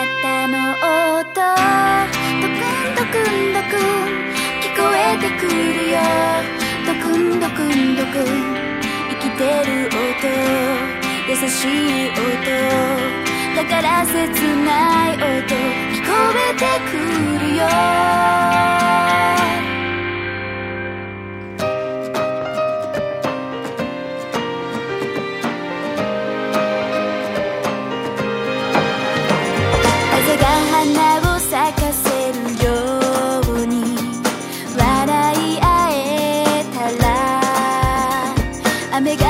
なたの音ドクンドクンドクン聞こえてくるよドクンドクンドクン生きてる音優しい音だから切ない音 make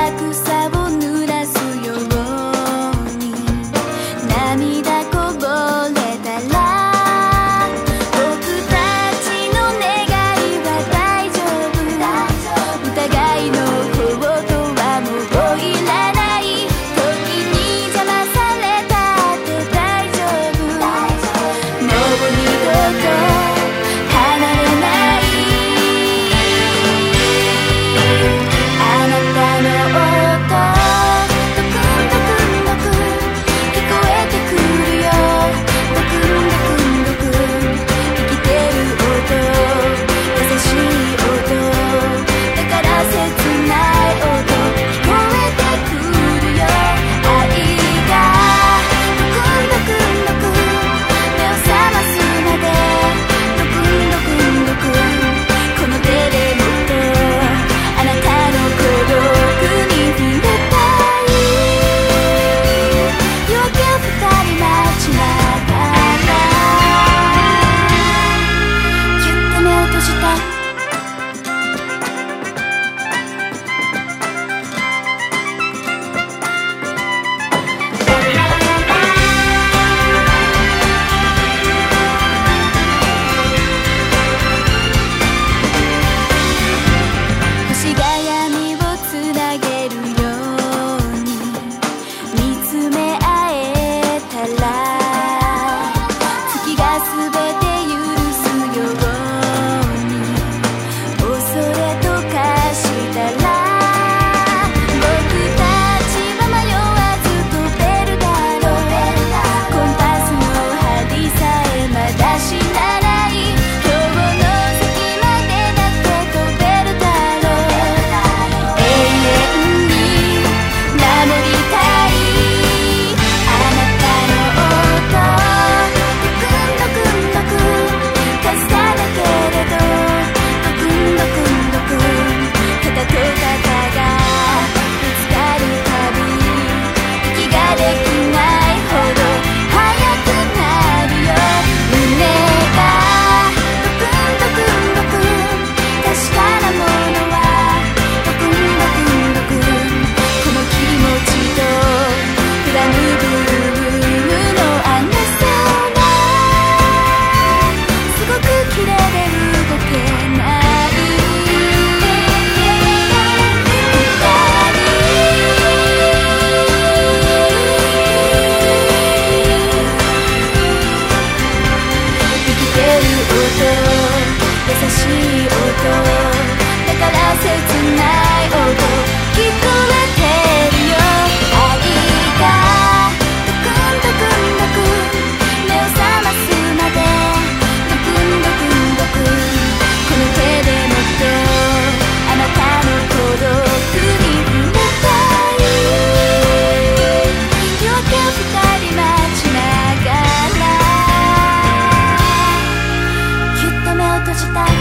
した